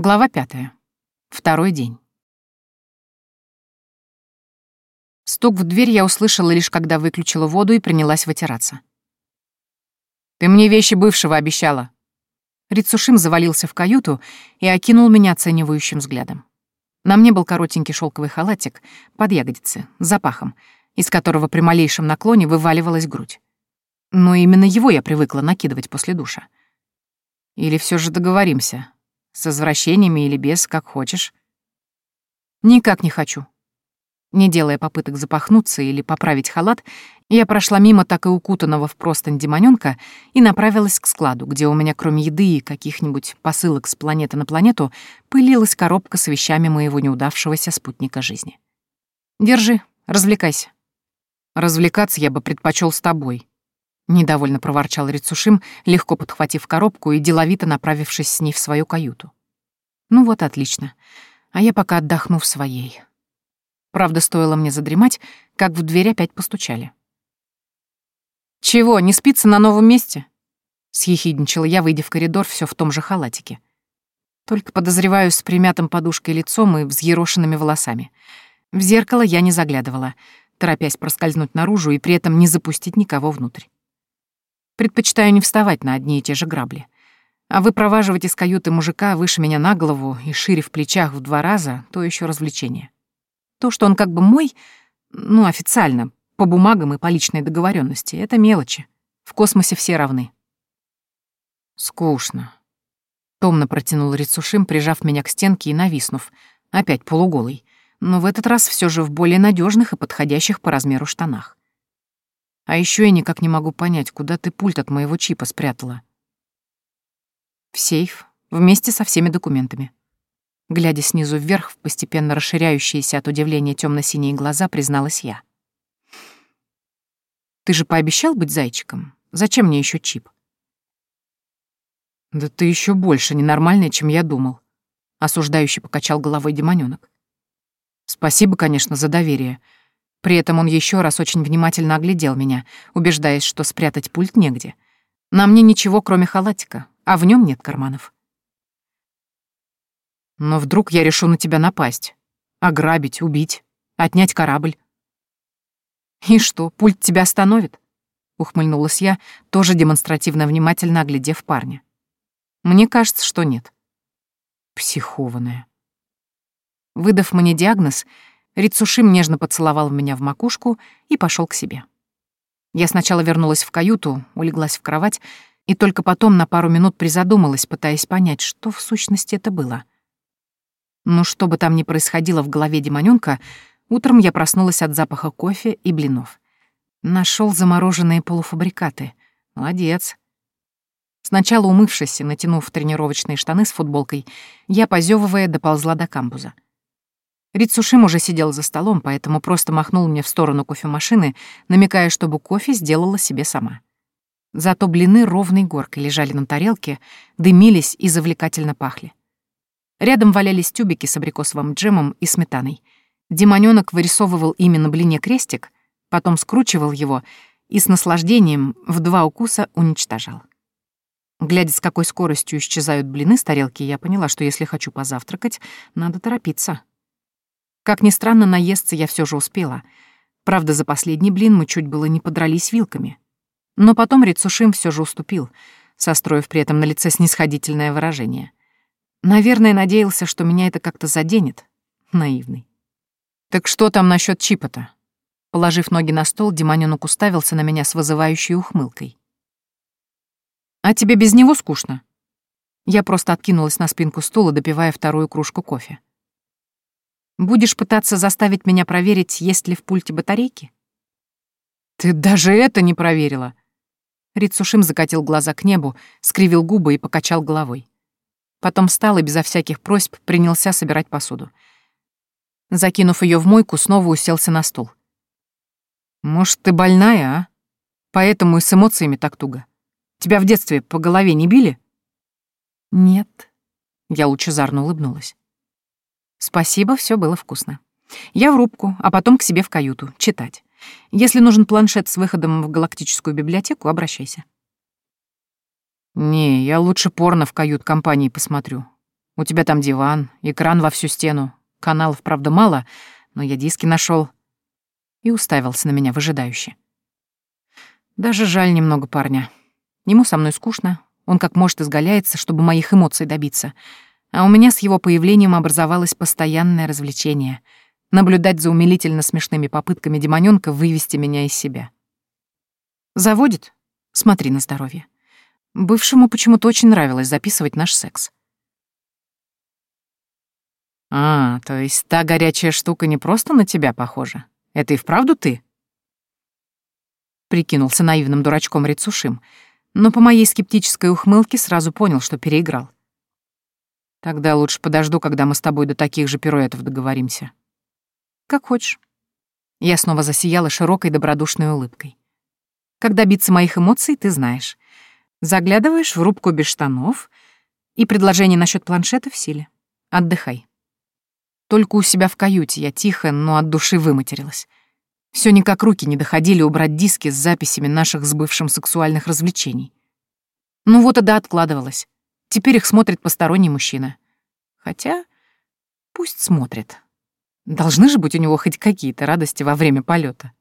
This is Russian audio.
Глава пятая. Второй день. Стук в дверь я услышала лишь когда выключила воду и принялась вытираться. «Ты мне вещи бывшего обещала». Рицушим завалился в каюту и окинул меня оценивающим взглядом. На мне был коротенький шелковый халатик под ягодицы, с запахом, из которого при малейшем наклоне вываливалась грудь. Но именно его я привыкла накидывать после душа. Или все же договоримся, с возвращениями или без, как хочешь. Никак не хочу. Не делая попыток запахнуться или поправить халат, я прошла мимо так и укутанного в простынь демонёнка и направилась к складу, где у меня кроме еды и каких-нибудь посылок с планеты на планету пылилась коробка с вещами моего неудавшегося спутника жизни. «Держи, развлекайся». «Развлекаться я бы предпочел с тобой», Недовольно проворчал Рицушим, легко подхватив коробку и деловито направившись с ней в свою каюту. Ну вот отлично. А я пока отдохну в своей. Правда, стоило мне задремать, как в дверь опять постучали. «Чего, не спится на новом месте?» — съехидничала я, выйдя в коридор все в том же халатике. Только подозреваю с примятым подушкой лицом и взъерошенными волосами. В зеркало я не заглядывала, торопясь проскользнуть наружу и при этом не запустить никого внутрь. Предпочитаю не вставать на одни и те же грабли. А выпроваживать из каюты мужика выше меня на голову и шире в плечах в два раза — то еще развлечение. То, что он как бы мой, ну, официально, по бумагам и по личной договоренности, это мелочи. В космосе все равны. Скучно. Томно протянул Рицушим, прижав меня к стенке и нависнув, опять полуголый, но в этот раз все же в более надежных и подходящих по размеру штанах. А еще я никак не могу понять, куда ты пульт от моего чипа спрятала. В сейф, вместе со всеми документами. Глядя снизу вверх в постепенно расширяющиеся от удивления темно синие глаза, призналась я. Ты же пообещал быть зайчиком? Зачем мне еще чип? Да ты еще больше ненормальная, чем я думал. Осуждающий покачал головой демонёнок. Спасибо, конечно, за доверие, при этом он еще раз очень внимательно оглядел меня, убеждаясь, что спрятать пульт негде. На мне ничего, кроме халатика, а в нем нет карманов. Но вдруг я решу на тебя напасть, ограбить, убить, отнять корабль. И что, пульт тебя остановит? Ухмыльнулась я, тоже демонстративно внимательно оглядев парня. Мне кажется, что нет. Психованная. Выдав мне диагноз, Рицушим нежно поцеловал меня в макушку и пошел к себе. Я сначала вернулась в каюту, улеглась в кровать, и только потом на пару минут призадумалась, пытаясь понять, что в сущности это было. Но что бы там ни происходило в голове демонёнка, утром я проснулась от запаха кофе и блинов. Нашел замороженные полуфабрикаты. Молодец. Сначала умывшись и натянув тренировочные штаны с футболкой, я, позевывая, доползла до камбуза. Рицушим уже сидел за столом, поэтому просто махнул мне в сторону кофемашины, намекая, чтобы кофе сделала себе сама. Зато блины ровной горкой лежали на тарелке, дымились и завлекательно пахли. Рядом валялись тюбики с абрикосовым джемом и сметаной. Демонёнок вырисовывал именно блине крестик, потом скручивал его и с наслаждением в два укуса уничтожал. Глядя, с какой скоростью исчезают блины с тарелки, я поняла, что если хочу позавтракать, надо торопиться. Как ни странно, наесться я все же успела. Правда, за последний блин мы чуть было не подрались вилками. Но потом Рицушим все же уступил, состроив при этом на лице снисходительное выражение. Наверное, надеялся, что меня это как-то заденет. Наивный. «Так что там насчет чипа-то?» Положив ноги на стол, Демонёнок уставился на меня с вызывающей ухмылкой. «А тебе без него скучно?» Я просто откинулась на спинку стула, допивая вторую кружку кофе. Будешь пытаться заставить меня проверить, есть ли в пульте батарейки? Ты даже это не проверила. Рицушим закатил глаза к небу, скривил губы и покачал головой. Потом встал и безо всяких просьб принялся собирать посуду. Закинув ее в мойку, снова уселся на стул. «Может, ты больная, а? Поэтому и с эмоциями так туго. Тебя в детстве по голове не били?» «Нет», — я лучезарно улыбнулась. Спасибо, все было вкусно. Я в рубку, а потом к себе в каюту, читать. Если нужен планшет с выходом в галактическую библиотеку, обращайся. Не, я лучше порно в кают-компании посмотрю. У тебя там диван, экран во всю стену. Каналов, правда, мало, но я диски нашел. И уставился на меня выжидающе. Даже жаль немного парня. Ему со мной скучно, он как может изгаляется, чтобы моих эмоций добиться. А у меня с его появлением образовалось постоянное развлечение — наблюдать за умилительно смешными попытками демонёнка вывести меня из себя. Заводит? Смотри на здоровье. Бывшему почему-то очень нравилось записывать наш секс. «А, то есть та горячая штука не просто на тебя похожа? Это и вправду ты?» Прикинулся наивным дурачком Рицушим, но по моей скептической ухмылке сразу понял, что переиграл. «Тогда лучше подожду, когда мы с тобой до таких же пируэтов договоримся». «Как хочешь». Я снова засияла широкой добродушной улыбкой. Как добиться моих эмоций, ты знаешь. Заглядываешь в рубку без штанов, и предложение насчет планшета в силе. Отдыхай. Только у себя в каюте я тихо, но от души выматерилась. Все никак руки не доходили убрать диски с записями наших с бывшим сексуальных развлечений. Ну вот и да откладывалась. Теперь их смотрит посторонний мужчина. Хотя пусть смотрит. Должны же быть у него хоть какие-то радости во время полета.